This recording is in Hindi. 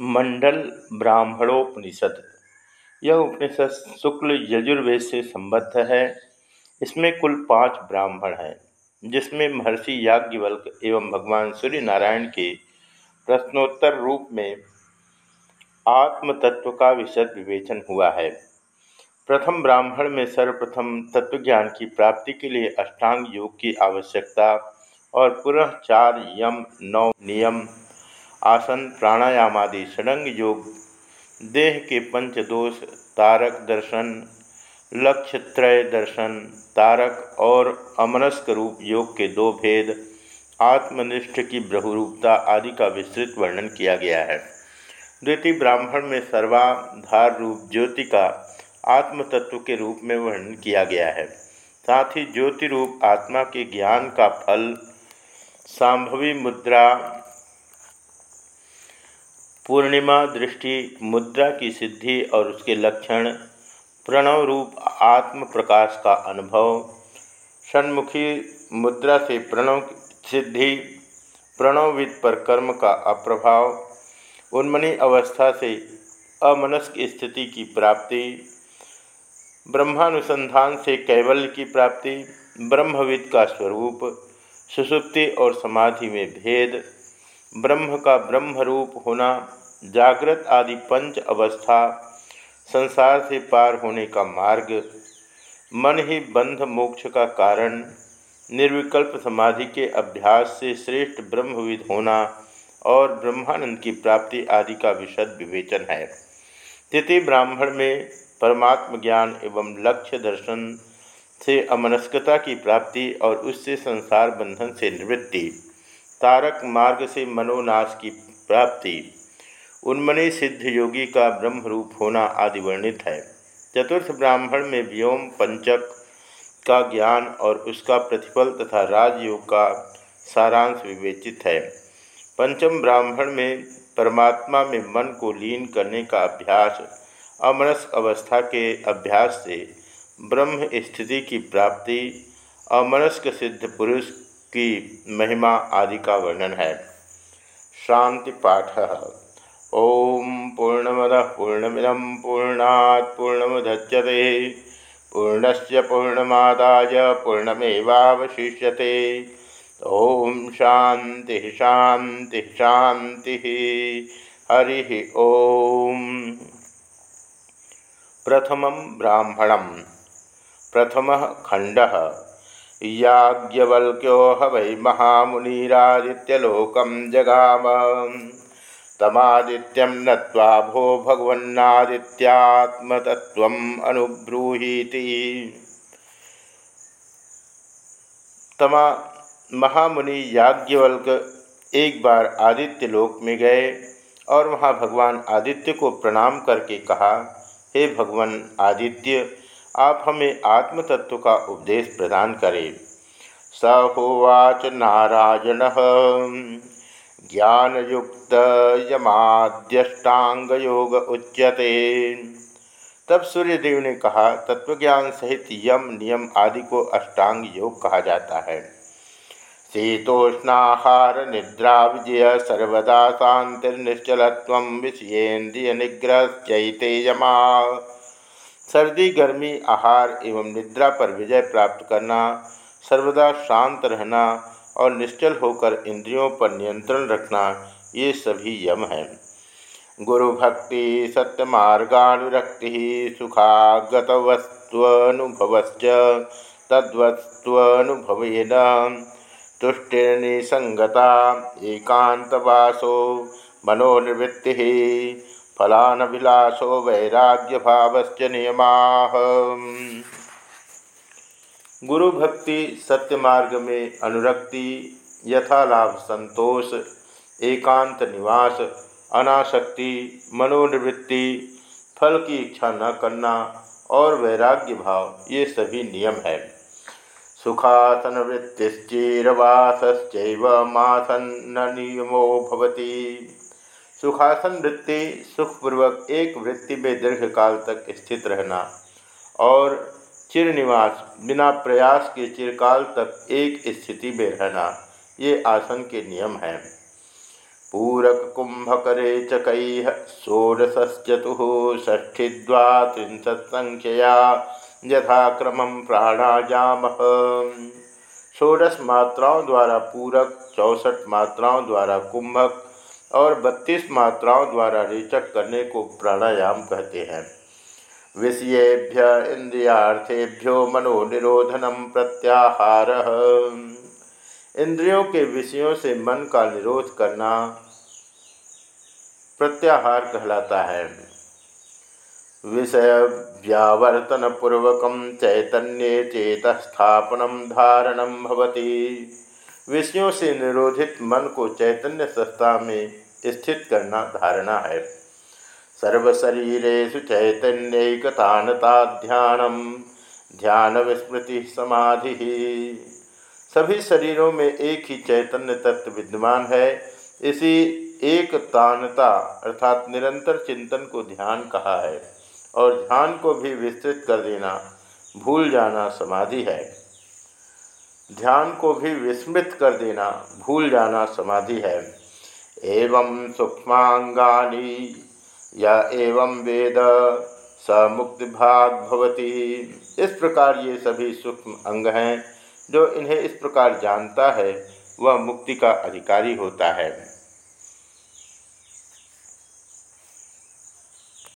मंडल ब्राह्मणोपनिषद। यह उपनिषद शुक्ल यजुर्वेद से संबद्ध है। इसमें कुल पाँच ब्राह्मण हैं, जिसमें महर्षि याज्ञवल्क एवं भगवान सूर्य नारायण के प्रश्नोत्तर रूप में आत्म तत्व का विशद विवेचन हुआ है। प्रथम ब्राह्मण में सर्वप्रथम तत्वज्ञान की प्राप्ति के लिए अष्टांग योग की आवश्यकता और पुनः चार यम नौ नियम आसन प्राणायाम आदि षडंग योग, देह के पंचदोष तारक दर्शन, लक्ष्य त्रय दर्शन, तारक और अमनस्क रूप योग के दो भेद, आत्मनिष्ठ की ब्रहुरूपता आदि का विस्तृत वर्णन किया गया है। द्वितीय ब्राह्मण में सर्वाधार रूप ज्योति का आत्म तत्व के रूप में वर्णन किया गया है। साथ ही ज्योति रूप आत्मा के ज्ञान का फल, सांभवी मुद्रा पूर्णिमा दृष्टि, मुद्रा की सिद्धि और उसके लक्षण प्रणव रूप आत्म प्रकाश का अनुभव, षणमुखी मुद्रा से प्रणव सिद्धि, प्रणवविद पर कर्म का अप्रभाव, उन्मनी अवस्था से अमनस्क स्थिति की प्राप्ति, ब्रह्मानुसंधान से कैवल्य की प्राप्ति, ब्रह्मविद का स्वरूप, सुसुप्ति और समाधि में भेद ब्रह्म का ब्रह्म रूप होना, जागृत आदि पंच अवस्था संसार से पार होने का मार्ग, मन ही बंध मोक्ष का कारण, निर्विकल्प समाधि के अभ्यास से श्रेष्ठ ब्रह्मविद होना और ब्रह्मानंद की प्राप्ति आदि का विशद विवेचन है। तिथि ब्राह्मण में परमात्म ज्ञान एवं लक्ष्य दर्शन से अमनस्कता की प्राप्ति और उससे संसार बंधन से निवृत्ति। तारक मार्ग से मनोनाश की प्राप्ति। उन्मनी सिद्ध योगी का ब्रह्म रूप होना आदि वर्णित है। चतुर्थ ब्राह्मण में व्योम पंचक का ज्ञान और उसका प्रतिफल तथा राजयोग का सारांश विवेचित है। पंचम ब्राह्मण में परमात्मा में मन को लीन करने का अभ्यास अमनस्क अवस्था के अभ्यास से ब्रह्म स्थिति की प्राप्ति, अमनस्क सिद्ध पुरुष की महिमा आदि का वर्णन है। शांति पाठ ओम पूर्णमद पूर्णमिदम पूर्णात् पूर्णमुदच्यते। पूर्णस्य पूर्णमादाय पूर्णमेवावशिष्यते। ओम शांति शांति शांति। हरि ओम। प्रथम ब्राह्मणम प्रथम खंड याज्ञवल्क्यो ह वै जगाम। तमादित्यं नत्वा भो भगवन्नादित्यात्मतत्त्वम् अनुब्रूहीति। तमा महामुनि याज्ञवल्क एक बार आदित्य लोक में गए और वहाँ भगवान आदित्य को प्रणाम करके कहा, हे भगवान आदित्य आप हमें आत्म तत्व का उपदेश प्रदान करें। स होवाच नारायण। ज्ञान युक्त यमाद्यष्टांग योग उच्यते। तब सूर्यदेव ने कहा, तत्वज्ञान सहित यम, नियम आदि को अष्टांग योग कहा जाता है। शीतोष्णाहार, निद्रा विजय, सर्वदा शांतिर्निश्चल विषयेन्द्रिय निग्रह चैते यमा। सर्दी, गर्मी, आहार एवं निद्रा पर विजय प्राप्त करना, सर्वदा शांत रहना और निश्चल होकर इंद्रियों पर नियंत्रण रखना, ये सभी यम हैं। गुरु भक्ति सत्य सत्यमार्गानुरक्ति सुखागतवस्त्वनुभवश्च, तद्वस्त्वनुभवेन। तुष्टिर्निसंगता एकांतवासो, मनोनिवृत्ति फलानभिलाषो वैराग्य भावश्च नियमा। गुरु भक्ति सत्य मार्ग में अनुरक्ति, यथालाभ संतोष, एकांत निवास, अनाशक्ति, मनोनिवृत्ति, फल की इच्छा न करना और वैराग्य भाव ये सभी नियम है। सुखासन वृत्तिश्चिरवासश्चैव मासन नियमो भवती। सुखासन वृत्ति सुखपूर्वक एक वृत्ति में दीर्घकाल तक स्थित रहना और चिरनिवास बिना प्रयास के चिरकाल तक एक स्थिति में रहना, ये आसन के नियम हैं। पूरक कुंभकरे चक षोडशचतु षष्ठीद्वात्रिशत्संख्यया यथाक्रम प्राणायाम। षोडश मात्राओं द्वारा पूरक, चौसठ मात्राओं द्वारा कुंभक और बत्तीस मात्राओं द्वारा रेचक करने को प्राणायाम कहते हैं। विषयेभ्य इंद्रियार्थेभ्यो मनोनिरोधनम प्रत्याहार। इंद्रियों के विषयों से मन का निरोध करना प्रत्याहार कहलाता है। विषय व्यावर्तन पूर्वक चैतन्य चेत स्थापनम धारणम भवती। विषयों से निरोधित मन को चैतन्य सत्ता में स्थित करना धारणा है। सर्वशरीरेषु चैतन्यकतानता ध्यानम ध्यान विस्मृति समाधि। सभी शरीरों में एक ही चैतन्य तत्व विद्यमान है। इसी एक तानता अर्थात निरंतर चिंतन को ध्यान कहा है और ध्यान को भी विस्तृत कर देना, भूल जाना समाधि है। ध्यान को भी विस्मृत कर देना भूल जाना समाधि है। एवं सूक्ष्मांगानी, या एवं वेद, स मुक्ति भाग भवती। इस प्रकार ये सभी सूक्ष्म अंग हैं, जो इन्हें इस प्रकार जानता है, वह मुक्ति का अधिकारी होता है।